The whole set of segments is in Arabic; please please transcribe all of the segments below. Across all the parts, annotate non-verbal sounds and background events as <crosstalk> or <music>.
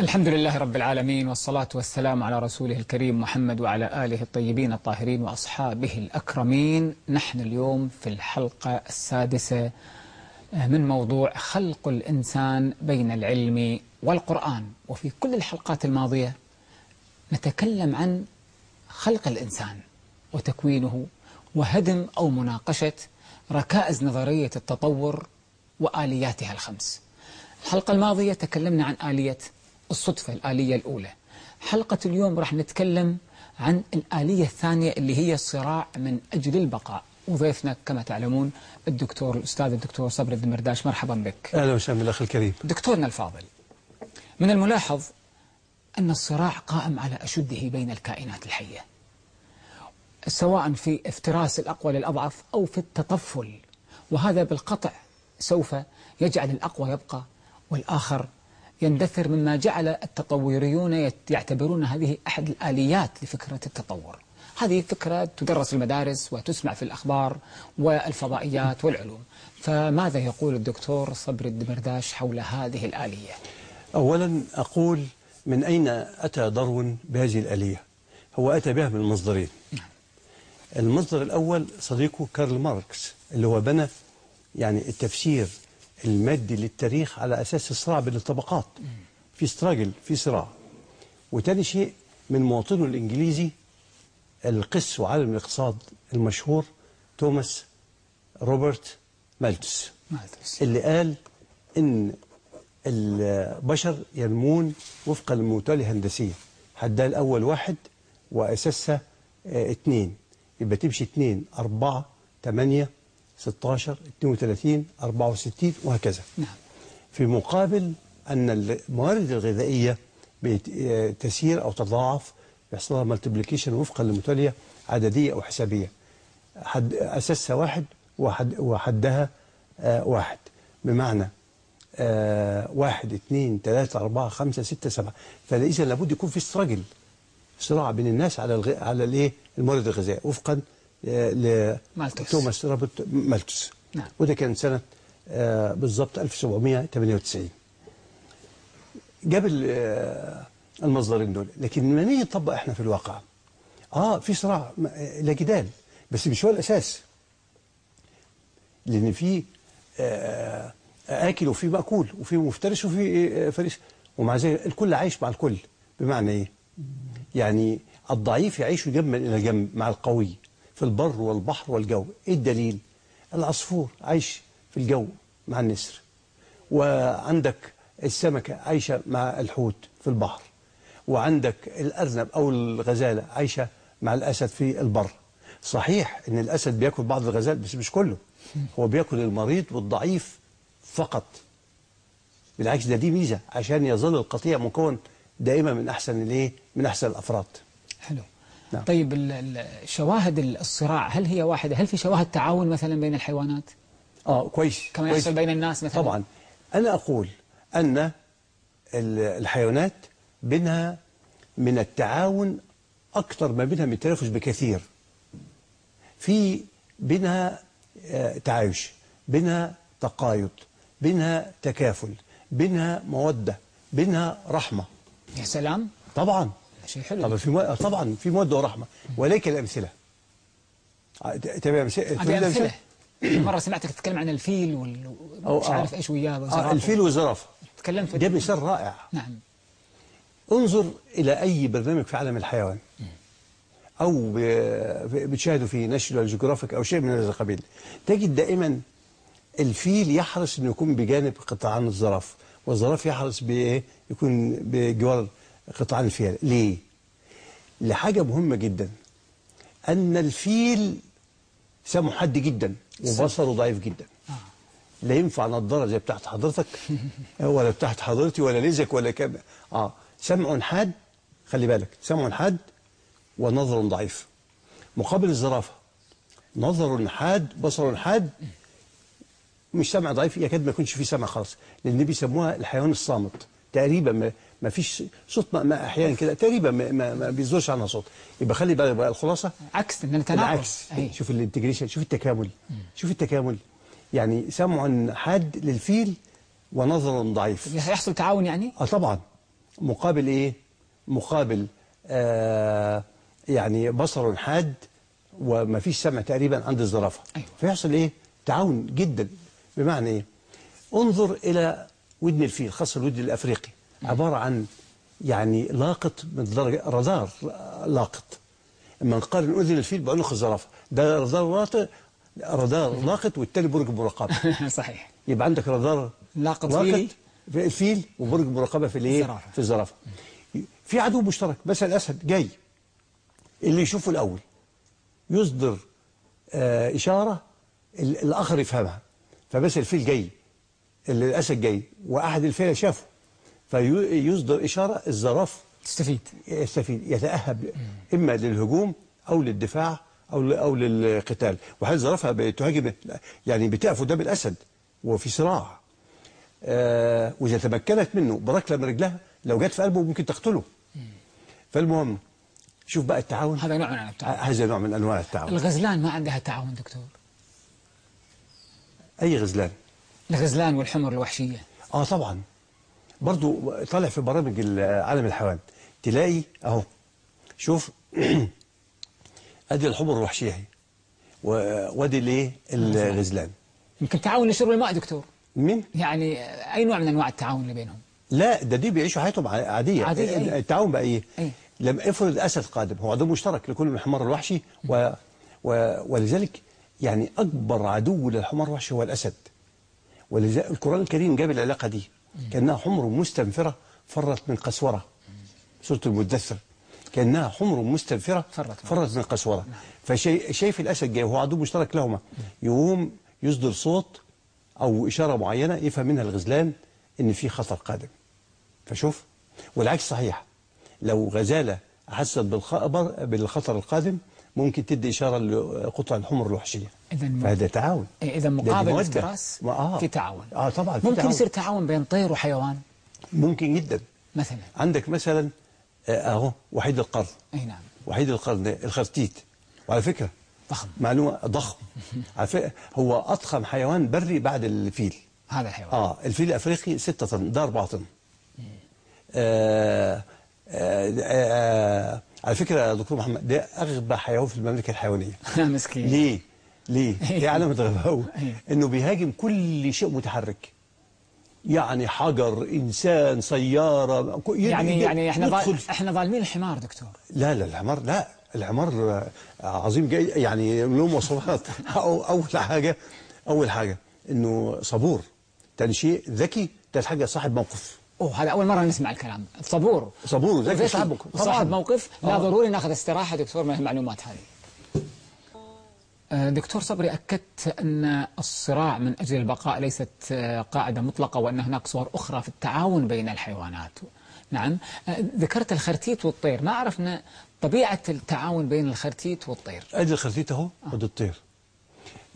الحمد لله رب العالمين والصلاة والسلام على رسوله الكريم محمد وعلى آله الطيبين الطاهرين وأصحابه الأكرمين. نحن اليوم في الحلقة السادسة من موضوع خلق الإنسان بين العلم والقرآن. وفي كل الحلقات الماضية نتكلم عن خلق الإنسان وتكوينه وهدم أو مناقشة ركائز نظرية التطور وآلياتها الخمس. الحلقة الماضية تكلمنا عن آلية الصدفة الآلية الأولى. حلقة اليوم راح نتكلم عن الآلية الثانية اللي هي الصراع من أجل البقاء. وضيفنا كما تعلمون الدكتور الأستاذ الدكتور صبري الدمرداش مرحبا بك. أهلا وسهلا بالأخ الكريم. دكتورنا الفاضل من الملاحظ أن الصراع قائم على أشده بين الكائنات الحية سواء في افتراس الأقوى للأضعف أو في التطفل. وهذا بالقطع سوف يجعل الأقوى يبقى والآخر يندثر مما جعل التطوريون يعتبرون هذه أحد الآليات لفكرة التطور. هذه فكرة تدرس في المدارس وتسمع في الأخبار والفضائيات والعلوم. فماذا يقول الدكتور صبري الدمرداش حول هذه الآلية؟ أولا أقول من أين أتى داروين بهذه الآلية؟ هو أتى بها من مصدرين المصدر الأول صديقه كارل ماركس اللي هو بنى يعني التفسير المادي للتاريخ على أساس الصراع بين الطبقات. في struggle في صراع. وتاني شيء من مواطنه الإنجليزي القس وعالم الاقتصاد المشهور توماس روبرت مالتس اللي قال إن البشر ينمون وفق المتوالية الهندسية. حدها الأول واحد وأساسها آه اتنين. يبقى تمشي اتنين أربعة تمانية. 16 32 64 وهكذا. نعم. في مقابل أن الموارد الغذائية تسير أو تضاعف يحصل لها مالتيبليكيشن وفقا لمتالية عددية أو حسابية. حد أساسها واحد وحد وحدها آه واحد. بمعنى آه واحد اثنين ثلاثة أربعة خمسة ستة سبعة. فإذا لابد يكون في استراجل صراع بين الناس على الغ... على الإيه؟ الموارد الغذائية. وفقا مالتوس. لتوماس روبرت مالتوس. نعم. وده كان سنة آه بالضبط 1798 جاب المصدرين دول لكن لما نيجي نطبق إحنا في الواقع؟ آه في صراع لا جدال بس مش هو الأساس. لأن في آه آكل وفي مأكول وفي مفترس وفي فريس ومع ذلك الكل عايش مع الكل. بمعنى إيه؟ يعني الضعيف يعيش جنبا إلى جنب مع القوي. في البر والبحر والجو. إيه الدليل؟ العصفور عايش في الجو مع النسر. وعندك السمكة عايشة مع الحوت في البحر. وعندك الأرنب أو الغزالة عايشة مع الأسد في البر. صحيح إن الأسد بيأكل بعض الغزال بس مش كله. هو بيأكل المريض والضعيف فقط. بالعكس ده دي ميزة عشان يظل القطيع مكون دائما من أحسن الإيه؟ من أحسن الأفراد. حلو. نعم. طيب ال- ال- شواهد الصراع هل هي واحدة؟ هل في شواهد تعاون مثلا بين الحيوانات؟ آه كويس كما كويس. يحصل بين الناس مثلا؟ طبعا. أنا أقول أن ال- الحيوانات بينها من التعاون أكثر ما بينها من التنافس بكثير. في بينها آه، تعايش بينها تقايض بينها تكافل بينها مودة بينها رحمة. يا سلام. طبعا. شيء حلو. طبعا في مو... طبعا في مودة ورحمة وليك الأمثلة. تبي أمثلة. مرة سمعتك تتكلم عن الفيل وال... مش آه. عارف إيش وياه آه. الفيل والزرافة. تكلمت ده مثال رائع. نعم. انظر إلى أي برنامج في عالم الحيوان. أو بتشاهده في ناشونال جيوغرافيك أو شيء من هذا القبيل. تجد دائما الفيل يحرص أنه يكون بجانب قطعان الزراف والزراف يحرص بإيه؟ يكون بجوار قطعان الفيل. ليه؟ لحاجة مهمة جدا. أن الفيل سمعه حاد جدا وبصره ضعيف جدا. لا ينفع نظارة زي بتاعت حضرتك <laughs> ولا بتاعت حضرتي ولا ليزك ولا كام آه. سمع حاد خلي بالك سمع حاد ونظر ضعيف. مقابل الزرافة نظر حاد بصر حاد مش سمع ضعيف يكاد ما يكونش فيه سمع خالص. لأن بيسموها الحيوان الصامت. تقريبا ما, فيش صوت ما, ما أحيانا كده تقريبا ما, ما, ما بيصدرش عنها صوت. يبقى خلي بالك بقى الخلاصة. عكس إن نتناقض العكس. شوف ال integration شوف التكامل. شوف التكامل. يعني سمع حاد للفيل ونظر ضعيف. يحصل تعاون يعني؟ آه طبعا. مقابل إيه؟ مقابل آه يعني بصر حاد وما فيش سمع تقريبا عند الزرافة. أيوة. فيحصل إيه؟ تعاون جدا. بمعنى إيه؟ انظر إلى ودن الفيل خاصة الودن الأفريقي. عبارة عن يعني لاقط من درجه رادار لاقط. أما نقارن أذن الفيل بعنق الزرافه ده رادار لاقط رادار لاقط والتاني برج مراقبة. <laughs> صحيح. يبقى عندك رادار لاقط فيلي. في الفيل وبرج مراقبة في الإيه. في الزرافة. في عدو مشترك مثلا الأسد جاي. اللي يشوفه الأول. يصدر آه إشارة ال- الآخر يفهمها. فبس الفيل جاي. اللي الأسد جاي. وأحد الفيلة شافه. فيصدر إشارة الزراف تستفيد. يستفيد يتأهب إما للهجوم أو للدفاع أو ل- أو للقتال. وهل الزرافه بتهاجم يعني بتقف قدام الأسد وفي صراع. آه وإذا تمكنت منه بركلة من رجلها لو جت في قلبه ممكن تقتله. فالمهم شوف بقى التعاون. هذا نوع من التعاون. هذا نوع من أنواع التعاون. الغزلان ما عندها تعاون دكتور. أي غزلان؟ الغزلان والحمر الوحشية. آه طبعا. برضو طالع في برامج ال- عالم الحيوان. تلاقي أهو شوف <clears throat> أدي الحمر الوحشية اهي وادي الإيه؟ الغزلان. يمكن تعاون لشرب الماء دكتور. مين؟ يعني أي نوع من أنواع التعاون اللي بينهم؟ لا ده دي بيعيشوا حياتهم عادية. عادية، أي. التعاون بقى إيه؟ أي. لما افرض أسد قادم. هو عدو مشترك لكل من الحمار الوحشي و... و... ولذلك يعني أكبر عدو للحمار الوحشي هو الأسد. ولذلك القرآن الكريم جاب العلاقة دي. كأنها حمر مستنفرة فرت من قسورة. سورة المدثر. كأنها حمر مستنفرة فرت من من قسورة. فشايف الأسد جاي. وهو عدو مشترك لهما. يقوم يصدر صوت أو إشارة معينة يفهم منها الغزلان إن في خطر قادم. فشوف. والعكس صحيح. لو غزالة أحست بالخطر القادم ممكن تدي إشارة لقطع الحمر الوحشية. إذن فهذا تعاون. إذا ده مقابل. الافتراس آه. في تعاون. آه طبعا في ممكن تعاون. يصير تعاون. بين طير وحيوان؟ ممكن جدا. مثلا. عندك مثلا آه، أهو وحيد القرن. أي نعم. وحيد القرن الخرتيت. وعلى فكرة ضخم. معلومة ضخم. <laughs> على فكرة هو أضخم حيوان بري بعد الفيل. هذا الحيوان. آه الفيل الأفريقي 6 طن ده 4 طن. آه آه آه على فكرة يا دكتور محمد ده أغبى حيوان في المملكة الحيوانية. <laughs> مسكين. ليه؟ ليه؟ إيه علامه غباوه إيه. إنه بيهاجم كل شيء متحرك. يعني حجر إنسان سيارة يعني يدخل- يعني إحنا ظال... إحنا ظالمين الحمار دكتور. لا لا الحمار لا الحمار عظيم جاي يعني له مواصفات <laughs> أو- أول حاجة أول حاجة إنه صبور. تاني شيء ذكي تالت حاجة صاحب موقف. أوه هذا أول مرة نسمع الكلام. صبور. صبور وذكي صاحب موقف وصاحب موقف. لا آه. ضروري ناخذ استراحة دكتور من المعلومات هذه. دكتور صبري أكدت أن الصراع من أجل البقاء ليست آه، قاعدة مطلقة وأن هناك صور أخرى في التعاون بين الحيوانات. نعم. آه، ذكرت الخرتيت والطير. ما عرفنا طبيعة التعاون بين الخرتيت والطير؟ ادي الخرتيت أهو ودي الطير.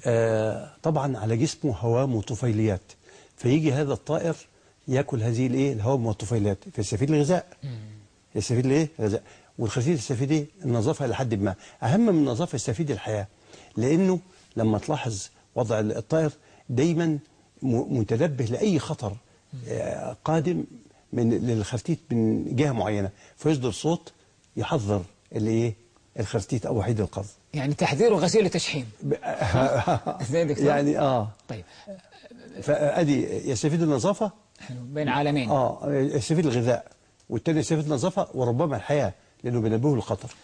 آه طبعا على جسمه هوام وطفيليات فيجي هذا الطائر يأكل هذه الإيه؟ الهوام والطفيليات فيستفيد الغذاء. يستفيد الإيه؟ الغذاء. والخرتيت يستفيد إيه النظافه لحد ما. أهم من النظافه يستفيد الحياة. لأنه لما تلاحظ وضع الطائر دايما متنبه لأي خطر آه، قادم من للخرتيت من جهة معينة فيصدر صوت يحذر الايه الخرتيت أو وحيد القرض يعني تحذير وغسيل وتشحيم. <laughs> <laughs> يعني آه. طيب. فادي يستفيد النظافة؟ حلو بين عالمين. آه يستفيد الغذاء والتاني يستفيد النظافة وربما الحياة لأنه بينبهه للخطر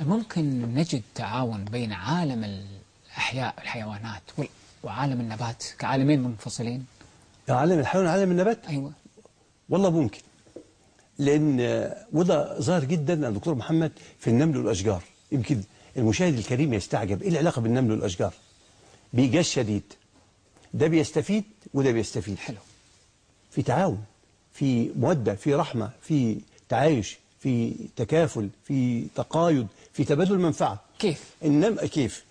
ممكن نجد تعاون بين عالم الأحياء الحيوانات وعالم النبات كعالمين منفصلين. عالم الحيوان عالم النبات؟ أيوة. والله ممكن. آه، وده ظاهر جدا يا دكتور محمد في النمل والأشجار. يمكن المشاهد الكريم يستعجب. إيه العلاقة بالنمل والأشجار؟ بإيجاز شديد. ده بيستفيد وده بيستفيد. حلو. في تعاون في مودة في رحمة في تعايش في تكافل في تقايض في تبادل منفعة. كيف؟ النم كيف؟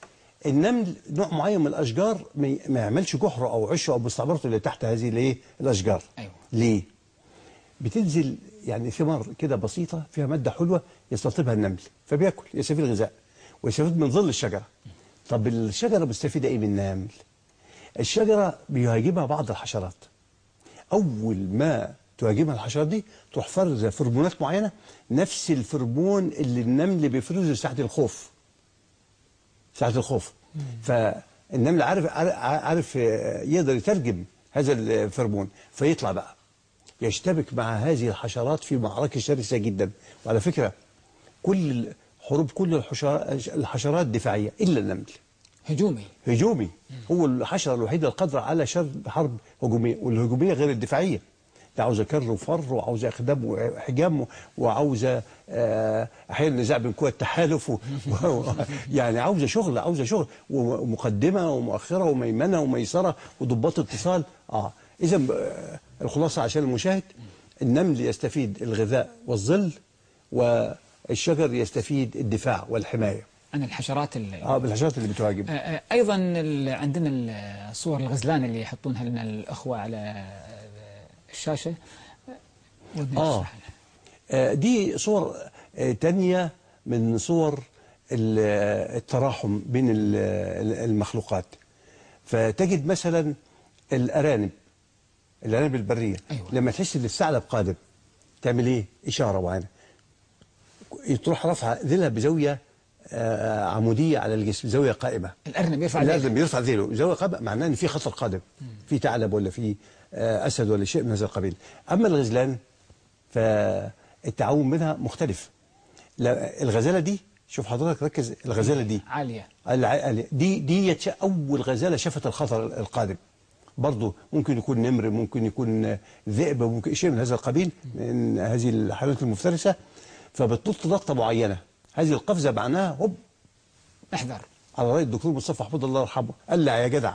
النمل نوع معين من الأشجار ما يعملش جحره أو عشه أو مستعمرته اللي تحت هذه الايه الأشجار. أيوة. ليه؟ بتنزل يعني ثمار كده بسيطة فيها مادة حلوة يستطيبها النمل فبياكل يستفيد الغذاء ويستفيد من ظل الشجرة. طب الشجرة مستفيدة إيه من النمل؟ الشجرة بيهاجمها بعض الحشرات. أول ما تهاجمها الحشرات دي تروح فرزة فرمونات معينة نفس الفرمون اللي النمل بيفرزه ساعه الخوف. ساعة الخوف. فالنمل عارف عارف يقدر يترجم هذا الفرمون فيطلع بقى. يشتبك مع هذه الحشرات في معركة شرسة جدا. وعلى فكرة كل حروب كل الحشرات دفاعية إلا النمل. هجومي. هجومي. هو الحشرة الوحيدة القادرة على شر حرب هجومية والهجومية غير الدفاعية. ده عاوزه كر وفر وعاوزه اخدام وحجام وعاوزه أحيانا نزاع بين قوى التحالف و... و... <laughs> يعني عاوزه شغل عاوزه شغل ومقدمة ومؤخرة وميمنة وميسرة وضباط اتصال. آه. إذا آه، الخلاصة عشان المشاهد النمل يستفيد الغذاء والظل والشجر يستفيد الدفاع والحماية. عن الحشرات اللي آه بالحشرات اللي بتهاجم آه، آه، أيضا عندنا الصور الغزلان اللي يحطونها لنا الأخوة على الشاشة. ودنا آه. آه، دي صور آه، تانية من صور آه، التراحم بين ال- المخلوقات. فتجد مثلا الأرانب الأرانب البرية. أيوة. لما تحس إن الثعلب قادم تعمل إيه؟ إشارة معينة تروح رافعة ذيلها بزاوية عمودية على الجسم زاوية قائمة. الأرنب يرفع لازم يده. بيرفع ذيله. زاوية قائمة معناه إن في خطر قادم. في ثعلب ولا في أسد ولا شيء من هذا القبيل. أما الغزلان فالتعاون منها مختلف. الغزالة دي شوف حضرتك ركز الغزالة دي عالية. الع- دي دي أول غزالة شافت الخطر القادم. برضه ممكن يكون نمر ممكن يكون ذئب ممكن شيء من هذا القبيل من هذه الحيوانات المفترسة. فبتنط نطة معينة هذه القفزة معناها هوب احذر. على رأي الدكتور مصطفى محمود الله يرحمه. قلع <laughs> يا جدع.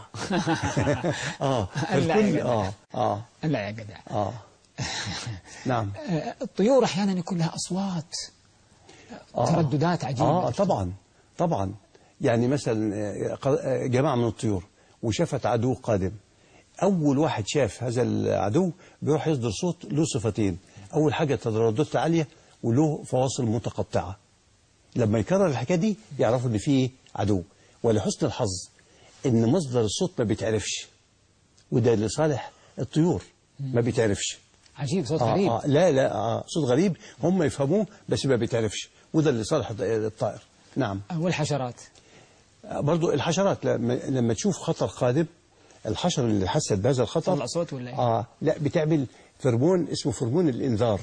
آه جدع. آه آه. لا يا جدع. آه. نعم. <laughs> آه، الطيور أحيانا يكون لها أصوات آه. ترددات عجيبة. آه طبعا طبعا. يعني مثلا آه، آه، جماعة من الطيور وشافت عدو قادم. أول واحد شاف هذا العدو بيروح يصدر صوت له صفتين. أول حاجة ترددات عالية وله فواصل متقطعة. لما يكرر الحكاية دي يعرفوا إن في عدو. ولحسن الحظ إن مصدر الصوت ما بيتعرفش وده لصالح الطيور ما بيتعرفش. عجيب صوت آه غريب. آه لا لا آه صوت غريب هم يفهموه بس ما بيتعرفش. وده اللي صالح الطائر. نعم. آه، والحشرات. آه، برضو الحشرات لما, لما تشوف خطر قادم الحشرة اللي حست بهذا الخطر تطلع صوت ولا إيه؟ آه لا بتعمل فرمون اسمه فرمون الإنذار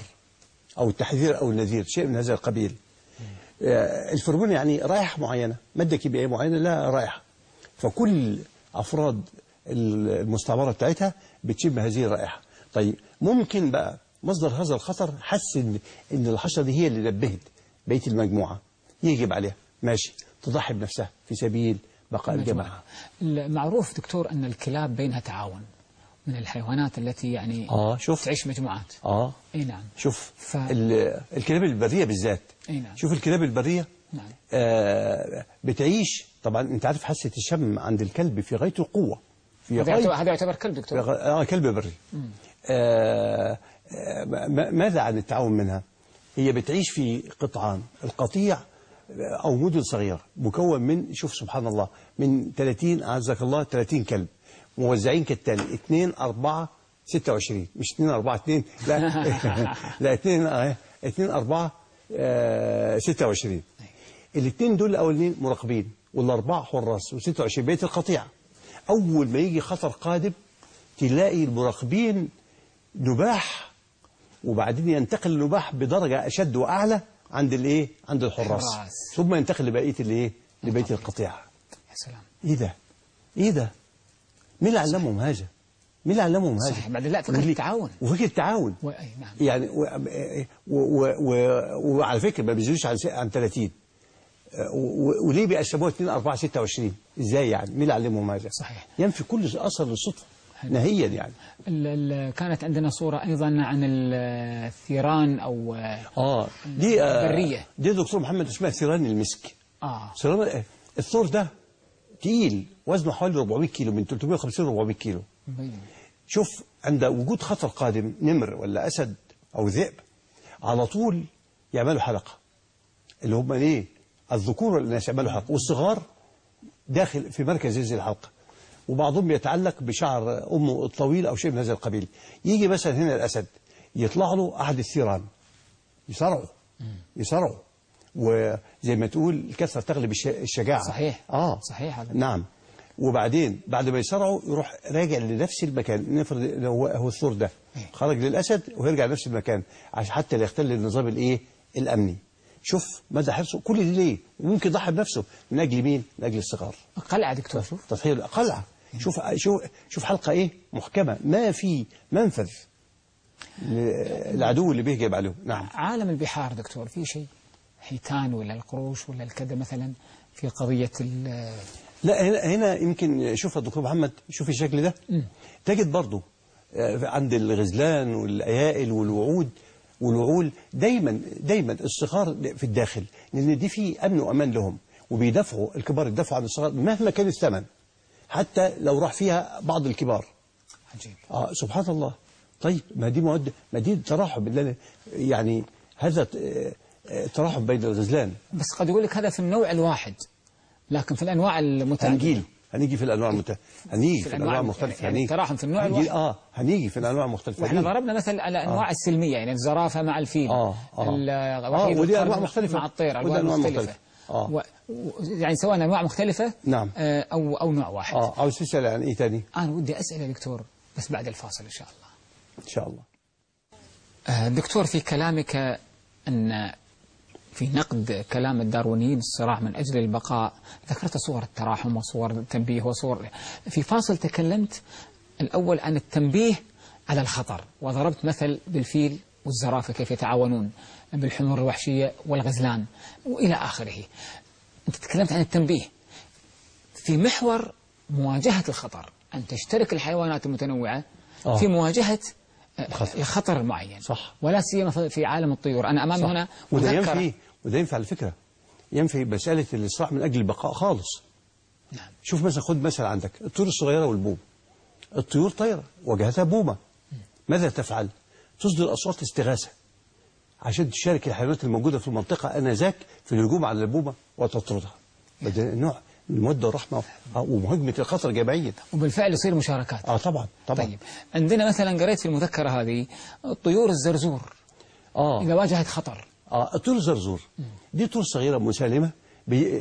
أو التحذير أو النذير شيء من هذا القبيل. آه الفرمون يعني رائحة معينة مادة كيميائية معينة لا رائحة. فكل أفراد المستعمرة بتاعتها بتشم هذه الرائحة. طيب ممكن بقى مصدر هذا الخطر حس ان إن الحشرة دي هي اللي نبهت بقية المجموعة. يجب عليها. ماشي. تضحي بنفسها في سبيل بقاء الجماعة. المعروف دكتور أن الكلاب بينها تعاون. من الحيوانات التي يعني آه شوف. تعيش مجموعات. آه. إي نعم. شوف ف- ال- الكلاب البرية بالذات. أي نعم. شوف الكلاب البرية. نعم. آه بتعيش طبعا أنت عارف حاسة الشم عند الكلب في غاية القوة. في غاية هذا يعتبر كلب دكتور. آه كلب بري. آه آه، ماذا عن التعاون منها؟ هي بتعيش في قطعان القطيع أو مدن صغيرة مكون من شوف سبحان الله من 30 أعزك الله 30 كلب. موزعين كالتالي 2 4 26 مش 2 4 2 لا. <laughs> لا 2 آه، 2 4 آه، 26 الاثنين دول الأولين مراقبين والأربعة حراس و26 بيت القطيع. أول ما يجي خطر قادم تلاقي المراقبين نباح وبعدين ينتقل النباح بدرجة أشد وأعلى عند الإيه؟ عند الحراس. حراس. ثم ينتقل لبقية الإيه؟ لبقيه القطيع. يا سلام. إيه ده؟ إيه ده؟ مين اللي علمهم هذا؟ مين اللي علمهم هذا؟ صحيح بعدين لا فكره التعاون. وفكره التعاون. و... نعم. يعني و و و و وعلى فكرة ما بيزيدوش عن عن 30 و- وليه بيقسموها 2 4 26 إزاي يعني؟ مين اللي علمهم هذا؟ صحيح. ينفي كل اثر للصدفة نهيا يعني. ال... ال... كانت عندنا صورة أيضا عن الثيران أو آه دي آه برية. دي دكتور محمد اسمها ثيران المسك. آه. ثيران الثور ده تقيل وزنه حوالي 400 كيلو من 350 ل 400 كيلو. شوف عند وجود خطر قادم نمر ولا أسد أو ذئب على طول يعملوا حلقة. اللي هم إيه؟ الذكور والإناث يعملوا حلقة. والصغار داخل في مركز هذه الحلقة. وبعضهم يتعلق بشعر أمه الطويل أو شيء من هذا القبيل. يجي مثلا هنا الأسد يطلع له أحد الثيران. يصارعوا يصارعوا وزي ما تقول الكثرة تغلب الش- الشجاعة. صحيح. آه. صحيح هذا. نعم. وبعدين بعد ما يصارعوا يروح راجع لنفس المكان نفرض هو هو الثور ده. إيه. خرج للأسد ويرجع لنفس المكان عشان حتى لا يختل النظام الإيه؟ الأمني. شوف مدى حرصه. كل دي ليه؟ وممكن يضحي بنفسه. من أجل مين؟ من أجل الصغار. قلعة دكتور. شوف تضحية قلعة. شوف شوف شوف حلقة إيه؟ محكمة. ما في منفذ العدو اللي بيهجم عليهم. نعم. عالم البحار دكتور في شيء. حيتان ولا القروش ولا الكذا مثلا في قضية ال- لا هنا, يمكن شوف دكتور محمد شوف الشكل ده. تجد برضه آه، عند الغزلان والأيائل والوعود والوعول دايما دايما الصغار في الداخل لأن دي في أمن وأمان لهم وبيدافعوا الكبار يدافعوا عن الصغار مهما كان الثمن حتى لو راح فيها بعض الكبار. عجيب. آه سبحان الله. طيب ما دي مواد ما دي تراحم يعني هذا آه، آه، تراحم بين الغزلان بس قد يقول لك هذا في النوع الواحد لكن في الأنواع المتعددة هنجيله هنيجي في الأنواع المت... هنيجي في, الأنواع الأنواع الم- المختلفه يعني التراحم في النوع هنجي... الواحد. آه هنيجي في الأنواع المختلفه وإحنا. ضربنا مثل على انواع السلمية يعني الزرافة مع الفيل آه، آه. آه، ودي أنواع مختلفة. مع الطير ودي أنواع أنواع مختلفة مختلفة. آه. و... يعني سواء أنواع مختلفة نعم. آه، أو أو نوع واحد آه عاوز تسال عن إيه تاني أنا ودي أسأل يا دكتور بس بعد الفاصل إن شاء الله إن شاء الله آه، دكتور في كلامك أن في نقد كلام الداروينيين الصراع من أجل البقاء. ذكرت صور التراحم وصور التنبيه وصور. في فاصل تكلمت الأول عن التنبيه على الخطر وضربت مثل بالفيل والزرافة كيف يتعاونون بالحمور الوحشية والغزلان وإلى آخره. أنت تكلمت عن التنبيه. في محور مواجهة الخطر أن تشترك الحيوانات المتنوعة آه. في مواجهة الخطر. الخطر المعين صح. ولا سيما في- عالم الطيور. أنا أمامي هنا وده ينفي وده ينفي على فكرة. ينفي مسألة الإصلاح من أجل البقاء خالص. نعم. شوف مثلا خد مثلا عندك الطيور الصغيرة والبوم. الطيور طايرة وجهتها بومة. ماذا تفعل؟ تصدر أصوات استغاثة. عشان تشارك الحيوانات الموجودة في المنطقة آنذاك في الهجوم على البومة وتطردها. ده نوع والرحمه آه، ومهاجمه الخطر الجماعيه وبالفعل يصير مشاركات. آه طبعا طبعا. طيب عندنا مثلا قريت في المذكرة هذه الطيور الزرزور. آه. إذا واجهت خطر. آه الطيور الزرزور. دي طيور صغيرة مسالمة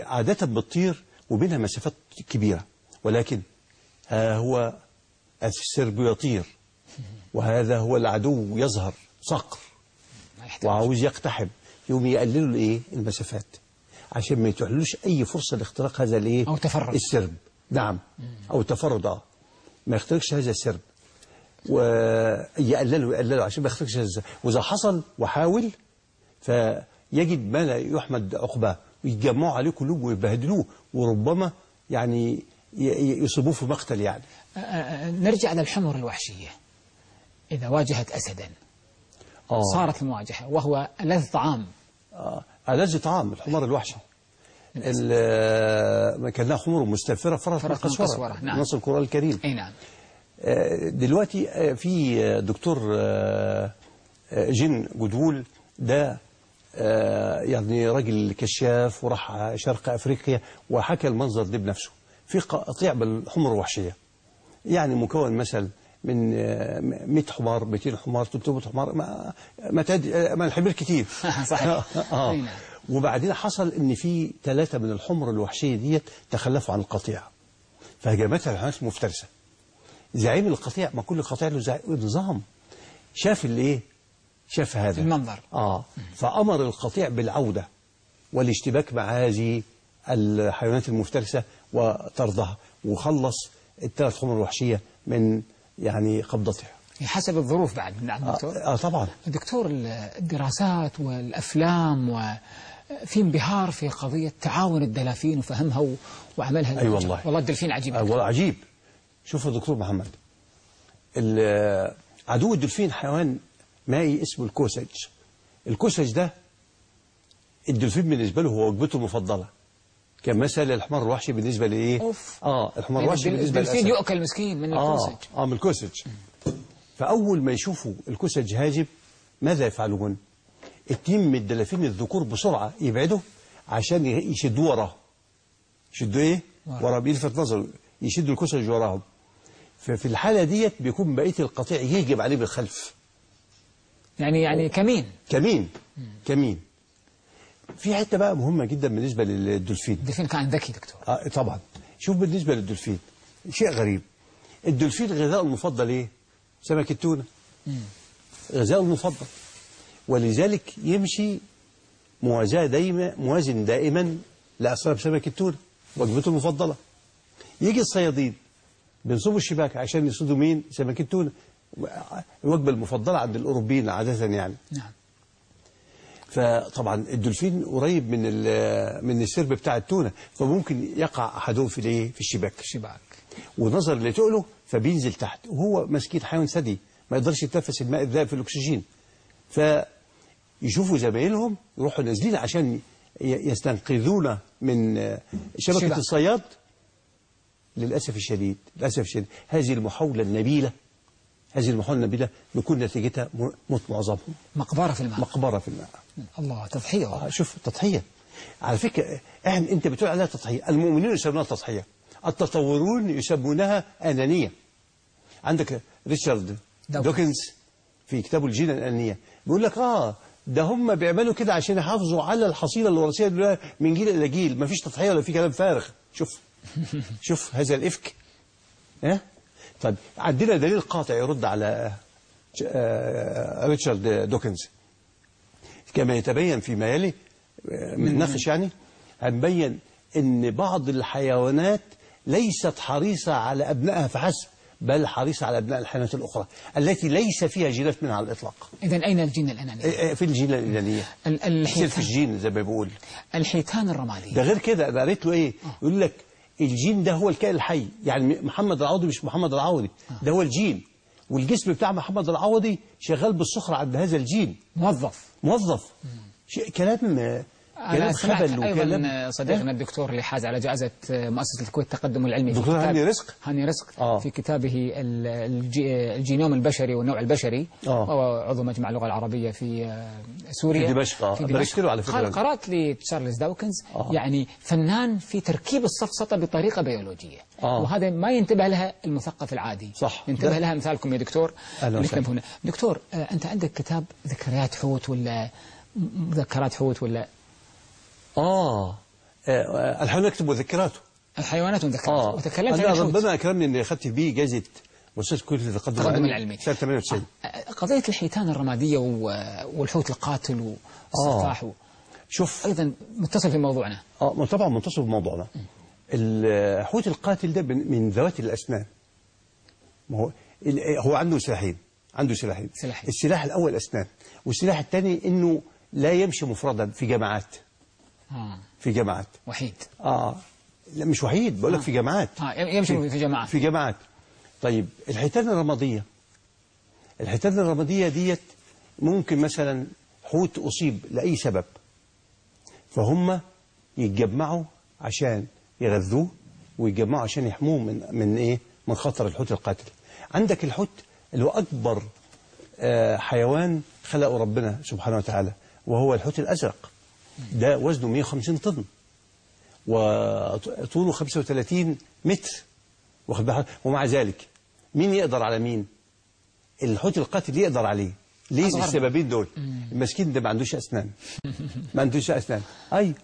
عادة بتطير وبينها مسافات كبيرة. ولكن ها هو السرب يطير وهذا هو العدو يظهر صقر. وعاوز يقتحم. يوم يقللوا الإيه؟ المسافات. عشان ما يتيحلوش أي فرصة لاختراق هذا الإيه؟ أو تفرد. السرب نعم. أو تفرد آه. ما يخترقش هذا السرب ويقللوا يقللوا عشان ما يخترقش هذا وإذا حصل وحاول فيجد ما لا يحمد عقباه. ويتجمعوا عليه كلهم ويبهدلوه. وربما يعني يصيبوه في مقتل يعني. آه، آه، نرجع للحمر الوحشية. إذا واجهت أسدا آه. صارت المواجهة وهو ألذ طعام آه، ألذ طعام الحمار الوحشي. ال- ما كان لها خمر مستنفرة فرط من قسورة، نعم. نص القرآن الكريم. أي نعم. آه، دلوقتي آه، في دكتور آه، جن جدول ده يعني راجل كشاف وراح شرق أفريقيا وحكى المنظر ده بنفسه. في قطيع بالحمر الوحشية. يعني مكون مثلا من آه، 100 حمار 200 حمار 300 حمار ما ما, تد... آه، ما الحمير كتير <laughs> صحيح. آه. نعم. وبعدين حصل إن في ثلاثة من الحمر الوحشية ديت تخلفوا عن القطيع فهجمتها الحيوانات المفترسة زعيم القطيع ما كل قطيع له زع- نظام شاف الايه شاف هذا المنظر. آه فأمر القطيع بالعودة والاشتباك مع هذه الحيوانات المفترسة وطردها وخلص الثلاث حمر الوحشية من يعني قبضتها حسب الظروف بعد نعم آه, دكتور آه طبعا. دكتور الدراسات والأفلام وفي انبهار في قضية تعاون الدلافين وفهمها و- وعملها. أي والله. والله الدلفين عجيب. آه والله عجيب. شوف يا دكتور محمد. عدو الدلفين حيوان مائي اسمه الكوسج. الكوسج ده الدلفين بالنسبة له هو وجبته المفضله كمثل الحمار الوحشي بالنسبة لإيه؟ أوف. آه الحمار الوحشي الدلفين للأسد. يؤكل مسكين من آه الكوسج. آه من الكوسج. فأول ما يشوفوا الكوسج هاجم ماذا يفعلون؟ اتنين من الدلافين الذكور بسرعة يبعدوا عشان يشدوه وراه يشدوا إيه؟ وراه. بيلفت نظره يشدوا الكوسج وراهم. ففي الحالة ديت بيكون بقية القطيع يهجم عليه بالخلف. يعني يعني كمين. كمين. كمين. في حتة بقى مهمة جدا بالنسبة للدولفين. الدلفين كان ذكي دكتور. آه طبعا. شوف بالنسبة للدولفين شيء غريب. الدولفين غذاءه المفضل إيه؟ سمك التونة. غذاءه المفضل. ولذلك يمشي موازاة دايما موازن دائما لأسراب سمك التونة وجبته المفضلة. يجي الصيادين بينصبوا الشباك عشان يصيدوا مين؟ سمك التونة. الوجبة المفضلة عند الأوروبيين عادة يعني. نعم. فطبعا الدولفين قريب من من السرب بتاع التونة فممكن يقع أحدهم في الإيه؟ في الشباك. الشباك. ونظر لتقله فبينزل تحت وهو مسكين حيوان ثدي ما يقدرش يتنفس الماء الذائب في الأكسجين. فيشوفوا زمايلهم يروحوا نازلين عشان ي- يستنقذون من آه، شبكة شبك. الصياد. للأسف الشديد للأسف الشديد. هذه المحاولة النبيلة هذه المحاولة النبيلة بيكون نتيجتها موت معظمهم. مقبرة في الماء. مقبرة في الماء. الله تضحية. آه، شوف تضحية. على فكرة إحنا أنت بتقول عليها تضحية. المؤمنون يسمونها تضحية. التطورون يسمونها أنانية. عندك ريتشارد دوكنز. في كتابه الجينة الأنانية. بيقول لك آه ده هم بيعملوا كده عشان يحافظوا على الحصيلة الوراثية من جيل إلى جيل. ما فيش تضحية ولا في كلام فارغ. شوف. <laughs> شوف هذا الإفك. ها طيب عندنا دليل قاطع يرد على آه، ريتشارد دوكنز. كما يتبين فيما يلي آه، من نقش يعني هنبين أن بعض الحيوانات ليست حريصة على أبنائها فحسب بل حريصة على أبناء الحيوانات الأخرى التي ليس فيها جينات منها على الإطلاق. إذا أين الجين الأنانية آه، آه، في الجين الإنانية. ال- تصير في الحيتان الجين زي ما بيقول. الحيتان الرمادية ده غير كده أنا قريت له إيه يقول لك الجين ده هو الكائن الحي. يعني محمد العوضي مش محمد العوضي. ده هو الجين. والجسم بتاع محمد العوضي شغال بالسخرة عند هذا الجين. موظف. موظف. شيء كلام أنا كلام سمعت خبل وكلام صديقنا الدكتور اللي حاز على جائزة مؤسسة الكويت التقدم العلمي في دكتور هاني رزق؟ هاني رزق آه. في كتابه ال- الجي- الجينوم البشري والنوع البشري آه. وهو عضو مجمع اللغة العربية في آه، سوريا في دمشق، آه. باركت له على فكرة. قرأت لريتشارد داوكنز آه. يعني فنان في تركيب السفسطة بطريقة بيولوجية آه. وهذا ما ينتبه لها المثقف العادي صح. ينتبه ده- لها مثالكم يا دكتور هنا دكتور آه، أنت عندك كتاب ذكريات حوت ولا مذكرات حوت ولا آه، الحيوان يكتب مذكراته الحيوانات وذكريات آه. وتكلمت الحوت. ربنا اكرمني إني أخذت بيه جائزه مؤسسه كليه التقدم التقدم العلمي. سنه 98 قضية الحيتان الرمادية والحوت القاتل والسفاح و- شوف. أيضا متصل في موضوعنا. آه ما طبعا منتصف بموضوعنا الحوت القاتل ده من ذوات الأسنان. ما هو هو عنده سلاحين. عنده سلاحين. سلاحين. السلاح الأول أسنان والسلاح الثاني إنه لا يمشي مفردا في جماعات. آه. في جماعات وحيد. آه. لا مش وحيد بقول لك في جماعات آه. يمشي في جماعة في جماعات طيب الحيتان الرمادية. الحيتان الرمادية ديت ممكن مثلا حوت أصيب لأي سبب. فهم يتجمعوا عشان يغذوه ويتجمعوا عشان يحموه من من إيه؟ من خطر الحوت القاتل. عندك الحوت اللي هو أكبر آه، حيوان خلقه ربنا سبحانه وتعالى وهو الحوت الأزرق. ده وزنه 150 طن. وطوله 35 متر. واخد بالك؟ ومع ذلك مين يقدر على مين؟ الحوت القاتل يقدر عليه. ليه. السببين دول. المسكين ده ما عندوش أسنان. <laughs> ما عندوش أسنان. أي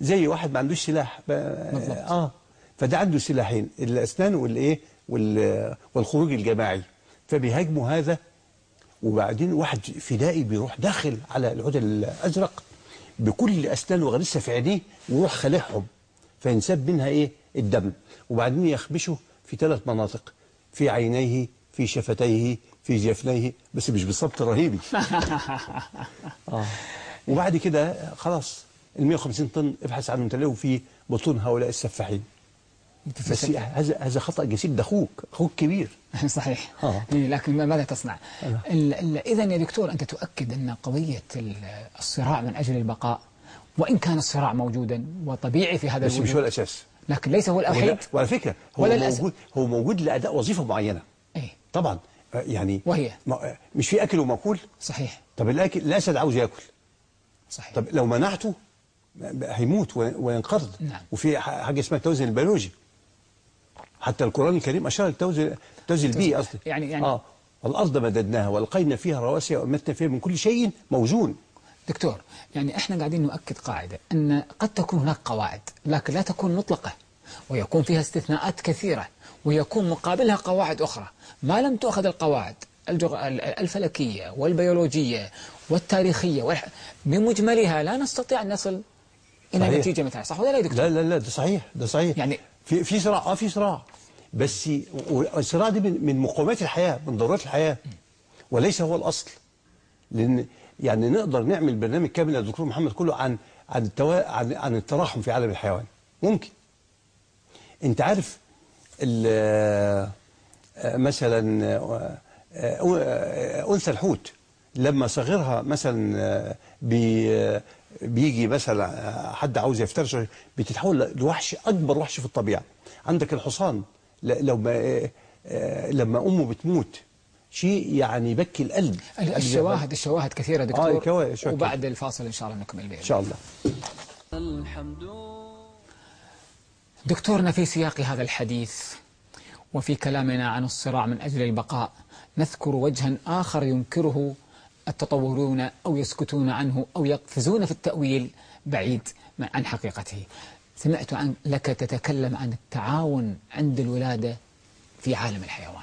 زي واحد ما عندوش سلاح. ب... آه. فده عنده سلاحين الأسنان والإيه؟ وال... والخروج الجماعي. فبيهاجموا هذا. وبعدين واحد فدائي بيروح داخل على العود الأزرق. بكل اسنانه وغريزها في عينيه ويروح خالعهم فينساب منها إيه؟ الدم. وبعدين يخبشه في ثلاث مناطق في عينيه في شفتيه في جفنيه بس مش بالصبت رهيبي <laughs> آه. وبعد كده خلاص ال 150 طن ابحث عنهم تلاقوا في بطون هؤلاء السفاحين. بس هذا هذا خطأ جسيم ده أخوك. أخوك كبير. <laughs> صحيح. آه. إيه، لكن ما- ماذا تصنع؟ إذا يا دكتور أنت تؤكد أن قضية ال- الصراع من أجل البقاء وإن كان الصراع موجودا وطبيعي في هذا بس مش هو الأساس. لكن ليس هو الوحيد وعلى فكرة هو ولا. موجود هو موجود لأداء وظيفة معينة. إيه. طبعا. آه، يعني وهي؟ آه، مش في أكل ومأكول؟ صحيح. طب الاكل الاسد عاوز يأكل. صحيح. طب لو منعته هيموت وينقرض. نعم. وفي حاجة اسمها التوازن البيولوجي. حتى القرآن الكريم أشار للتوازن التوازن البيئي قصدي يعني يعني آه. والأرض مددناها والقينا فيها رواسي وأنبتنا فيها من كل شيء موزون. دكتور يعني إحنا قاعدين نؤكد قاعدة أن قد تكون هناك قواعد لكن لا تكون مطلقة ويكون فيها استثناءات كثيرة ويكون مقابلها قواعد أخرى. ما لم تؤخذ القواعد. الفلكية والبيولوجية والتاريخية والح... بمجملها لا نستطيع أن نصل إلى. نتيجة مثلا صح ولا لا دكتور؟ لا لا لا ده صحيح ده صحيح. يعني- في في صراع آه في صراع. بس الصراع دي من مقومات الحياة من ضرورات الحياة. وليس هو الأصل. لأن يعني نقدر نعمل برنامج كامل يا دكتور محمد كله عن عن التوا... عن عن التراحم في عالم الحيوان. ممكن. أنت عارف مثلا آه، آه، أنثى الحوت. لما صغيرها مثلا آه، بي بيجي مثلا حد عاوز يفترس بتتحول لوحش أكبر وحش في الطبيعة. عندك الحصان. لو ما آه، لما أمه بتموت شيء يعني يبكي القلب. الشواهد الشواهد كثيرة دكتور. آه، وبعد الفاصل إن شاء الله نكمل بإذن إن شاء الله. الحمد. دكتورنا في سياق هذا الحديث وفي كلامنا عن الصراع من أجل البقاء نذكر وجها آخر ينكره التطورون أو يسكتون عنه أو يقفزون في التأويل بعيد عن حقيقته. سمعت عن لك تتكلم عن التعاون عند الولادة في عالم الحيوان.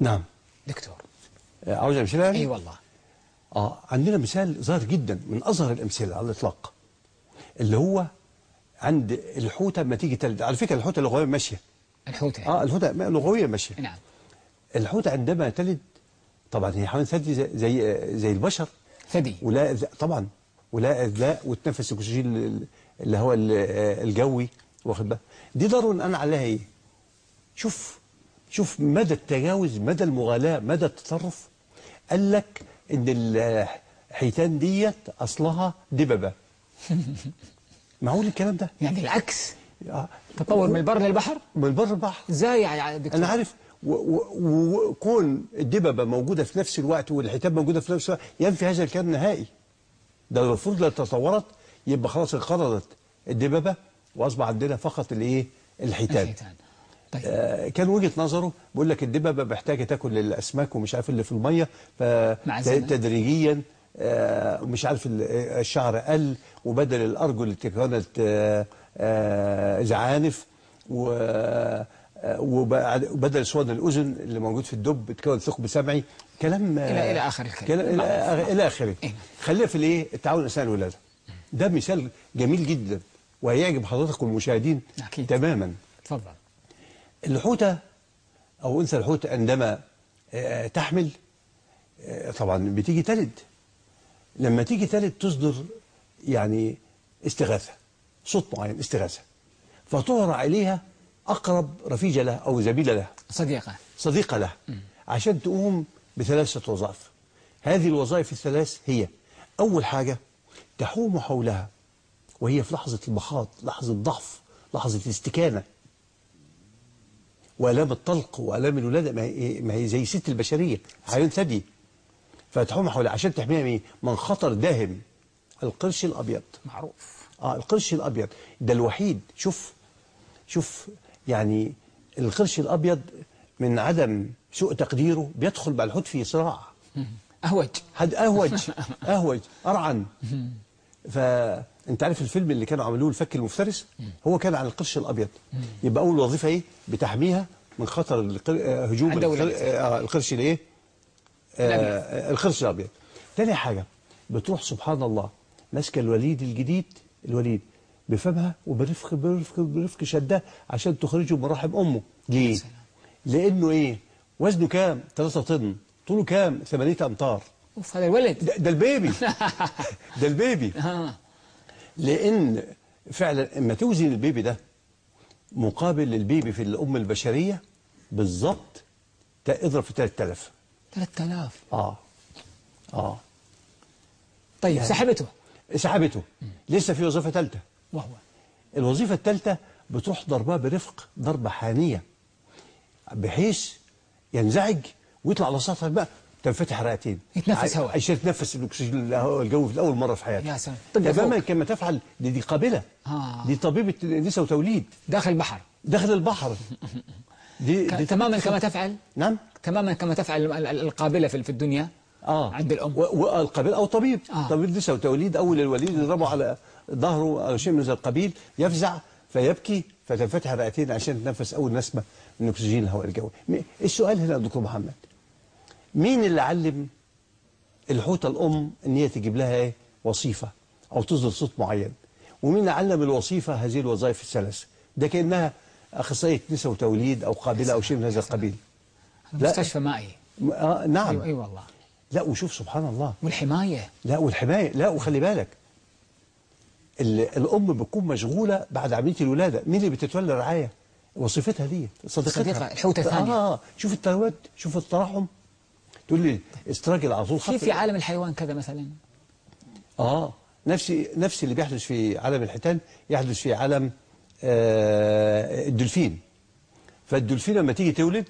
نعم. دكتور. آه، عاوز امثله يعني؟ أي والله. آه عندنا مثال ظاهر جدا من أظهر الأمثلة على الإطلاق اللي هو عند الحوتة لما تيجي تلد. على فكرة الحوتة لغويا ماشية. الحوت آه الحوتة لغويا ماشية. نعم. الحوتة عندما تلد طبعا هي حيوان ثدي زي, زي البشر. ثدي. ولا طبعا. ولا اذلاء وتنفس الأكسجين اللي هو ال- الجوي واخد بالك دي ضرر أنا عليها إيه؟ شوف شوف مدى التجاوز مدى المغالاة مدى التطرف قال لك إن الحيتان ديت أصلها دببة. <laughs> معقول الكلام ده؟ يعني العكس. آه. تطور من البر للبحر؟ من بر البحر إزاي يا دكتور؟ أنا عارف. وكون الدببة موجودة في نفس الوقت والحيتان موجودة في نفس الوقت ينفي هذا الكلام نهائي. ده المفروض لو تطورت يبقى خلاص انقرضت الدببه وأصبح عندنا فقط الإيه؟ الحيتان. الحيتان. طيب. آه، كان وجهة نظره بيقول لك الدببه محتاجة تاكل الأسماك ومش عارف اللي في المية. فتدريجيا مش عارف ال- الشعر قل وبدل الارجل اللي كانت آه، آه، زعانف و آه، وبدل صوان الأذن اللي موجود في الدب اتكون ثقب سمعي كلام آه، إلى- إلى آخر الكلام. كلام إلى إلى آخره. إيه. خلينا في الإيه؟ التعاون اثناء الولاده ده مثال جميل جدا وهيعجب حضرتك والمشاهدين أكيد. تماما. تفضل الحوتة أو أنثى الحوت عندما آه، تحمل آه، طبعا بتيجي تلد. لما تيجي تلد تصدر يعني استغاثة صوت معين استغاثة. فتهرع عليها أقرب رفيجة لها أو زميلة لها. صديقة. صديقة لها. عشان تقوم بثلاثة وظائف. هذه الوظائف الثلاث هي أول حاجة تحوم حولها وهي في لحظة المخاض لحظة ضعف لحظة الاستكانة. وآلام الطلق وآلام الولادة ما هي, زي ست البشرية حيوان ثدي فتحوم حولها عشان تحميها من؟ من خطر داهم. القرش الأبيض. معروف. آه القرش الأبيض. ده الوحيد. شوف شوف يعني القرش الأبيض من عدم سوء تقديره بيدخل مع الحوت في صراع. أهوج. حد أهوج. <laughs> أهوج. أرعن. فانت عارف الفيلم اللي كانوا عملوه الفك المفترس؟ هو كان عن القرش الأبيض. يبقى أول وظيفة إيه؟ بتحميها من خطر آه، هجوم. آه، القرش الإيه؟ آه، القرش الأبيض. تاني حاجة بتروح سبحان الله ماسكة الوليد الجديد الوليد بفمها وبرفق برفق برفق شداه عشان تخرجه من رحم أمه. ليه؟ لأنه إيه؟ وزنه كام؟ 3 طن. طوله كام؟ 8 أمتار. أوف هذا الولد. ده, ده ال baby. <laughs> ده ال baby. آه. لأن فعلا اما توزن ال baby ده مقابل ال baby في الأم البشرية بالظبط اضرب في 3000 3000 آه. آه. طيب يعني- سحبته. سحبته. لسه في وظيفة ثالثه وهو. الوظيفة الثالثه بتروح ضربها برفق ضربة حانية. بحيث ينزعج ويطلع على سطح الماء تنفتح رئتين. يتنفس هواء. عشان يتنفس الأكسجين الجوي في أول مرة في حياته. يا سلام. تماما فوق. كما تفعل دي, دي قابله آه. دي طبيبه نساء وتوليد. داخل البحر. داخل البحر. <laughs> دي- دي- تماما كما تفعل؟ نعم. تماما كما تفعل ال- ال- القابلة في الدنيا؟ آه. عند الأم. و- والقبيل أو طبيب. آه. طبيب لسه وتوليد أول الوليد يضربه على ظهره أو شيء من هذا القبيل يفزع فيبكي فتنفتح الرئتين عشان تنفس أول نسمه من اكسجين الهواء الجوي. السؤال هنا يا دكتور محمد. مين اللي علم الحوته الأم إن هي تجيب لها إيه؟ وظيفه أو تصدر صوت معين؟ ومين اللي علم الوظيفه هذه الوظائف الثلاث؟ ده كأنها أخصائية نساء وتوليد أو قابلة أو شيء من هذا القبيل. مستشفى مائي. آه نعم. أيوة, أيوة والله. لا وشوف سبحان الله. والحماية. لا والحماية. لا وخلي بالك. ال- الأم بتكون مشغولة بعد عملية الولادة. مين اللي بتتولى الرعاية؟ وظيفتها دي صديقتها. صديقة، الحوتة الثانية. آه شوف التروات شوف الترحم تقول لي استراجل على طول في في عالم الحيوان كذا مثلا. آه. نفس نفس اللي بيحدث في عالم الحيتان يحدث في عالم آه الدولفين. فالدولفين لما تيجي تولد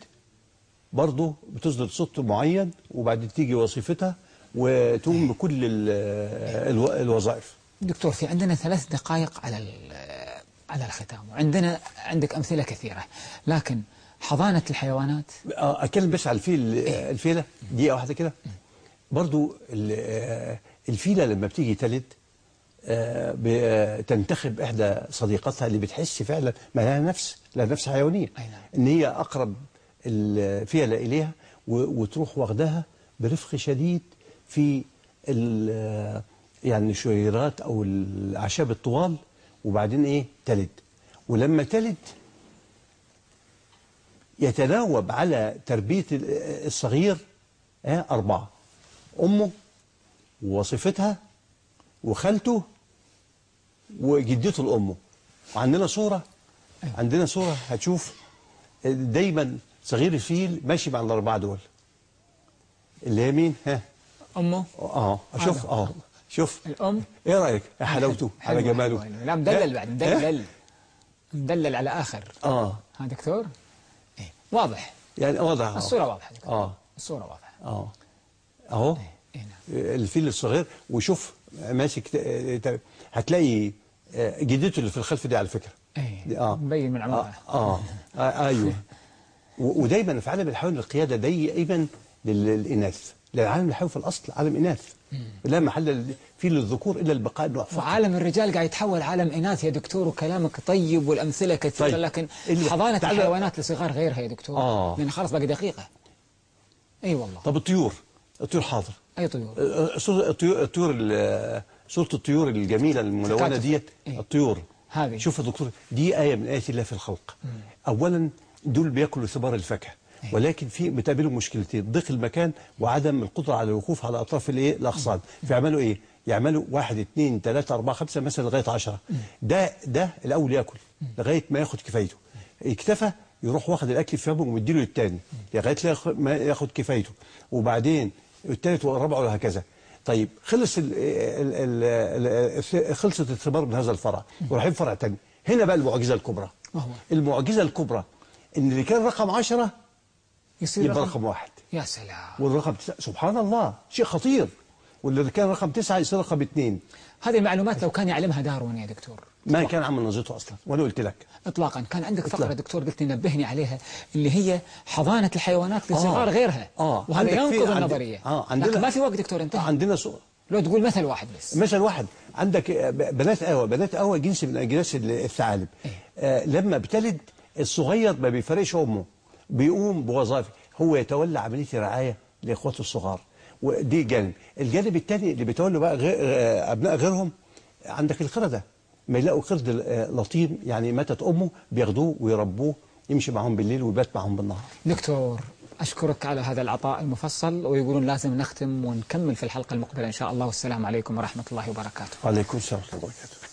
برضه بتصدر صوت معين وبعدين تيجي وظيفتها وتقوم بكل الو- الوظائف. دكتور في عندنا ثلاث دقائق على على الختام وعندنا عندك أمثلة كثيرة. لكن حضانة الحيوانات؟ آه، اتكلم بس على الفيل الفيلة. دقيقة واحدة كده. برضو آه، الفيلة لما بتيجي تلد آه، آه، تنتخب إحدى صديقاتها اللي بتحس فعلا ما لها نفس لها نفس حيوانية. أي نعم. إن هي أقرب الفيلة إليها و- وتروح واخداها برفق شديد في آه، يعني الشويرات أو الأعشاب الطوال وبعدين إيه؟ تلد ولما تلد يتناوب على تربية ال- الصغير آه، أربعة. أمه ووصفتها وخالته وجدته لأمه. وعندنا صورة؟ عندنا صورة. هتشوف دايما صغير الفيل ماشي مع الأربعة دول. اللي هي مين؟ ها؟ أمه. آه شوف هذا. شوف. الأم؟ إيه رأيك؟ يا حلاوته على جماله. لا مدلل بعد مدلل. مدلل على آخر. آه. ها دكتور؟ إيه. واضح. يعني واضح. آه. الصورة واضحة دكتور. آه. الصورة واضحة. آه. أهو. إيه نعم. الفيل الصغير. وشوف ماسك هتلاقي آه، جدته اللي في الخلف دي على فكرة. إيه. دي- آه. مبين من عمرها. آه, آه. أيوه. <laughs> و- ودايما في عالم الحيوان القيادة دايما للإناث. للعالم الحيوان في الأصل عالم إناث. لا محل فيه للذكور إلا البقاء نوع فقط وعالم الرجال قاعد يتحول عالم إناث يا دكتور وكلامك طيب والأمثلة كثيرة طيب. لكن حضانة الحيوانات لصغار غيرها يا دكتور. آه. لأن خلاص باقي دقيقة. أي والله. طب الطيور الطيور حاضر. أي طيور؟ آه، صورة الطيور الطيور ال- صورة الطيور الجميلة الملونة. ديت إيه. الطيور. هذه. شوف يا دكتور دي آية من آيات الله في الخلق. أولا دول بيأكلوا ثمار الفاكهة. ولكن في بتقابلهم مشكلتين ضيق المكان وعدم القدرة على الوقوف على أطراف الإيه؟ الأغصان فيعملوا إيه؟ يعملوا واحد اثنين ثلاثة أربعة خمسة مثلا لغاية عشرة. ده ده الأول يأكل لغاية ما ياخد كفايته. اكتفى يروح واخد الأكل في فمه ومديله للتاني لغاية ما ياخد كفايته. وبعدين الثالث والرابع وهكذا. طيب خلص ال ال ال ال خلصت الثمار من هذا الفرع. ورايحين فرع تاني. هنا بقى المعجزة الكبرى؟ المعجزة الكبرى إن اللي كان رقم عشرة يصير يبقى رقم رقم واحد. يا سلام. والرقم تسعة. سبحان الله. شيء خطير. واللي كان رقم تسعة يصير رقم اثنين. هذه المعلومات لو كان يعلمها داروين يا دكتور. ما كان عمل نظرته أصلا. وأنا قلت لك. اطلاقا. كان عندك فقرة إطلاقاً. دكتور قلت لي نبهني عليها اللي هي حضانة الحيوانات لصغار آه. غيرها. آه. وهذا ينقض النظرية. آه. عندنا- لكن ما في وقت دكتور انتهى. عندنا صور لو تقول مثل واحد بس. مثلا واحد. عندك بنات قهوه بنات قهوه جنس من أجناس الثعالب. آه لما بتلد الصغير ما بيفرقش امه بيقوم بوظائف. هو يتولى عملية الرعاية لإخواته الصغار. ودي جانب. الجانب الثاني اللي بيتولوا بقى غير آه، أبناء غيرهم عندك القرده ما يلاقوا قرد آه، لطيم يعني ماتت أمه بياخدوه ويربوه يمشي معهم بالليل ويبات معهم بالنهار. دكتور أشكرك على هذا العطاء المفصل ويقولون لازم نختم ونكمل في الحلقة المقبلة إن شاء الله. والسلام عليكم ورحمة الله وبركاته. وعليكم السلام ورحمة الله وبركاته.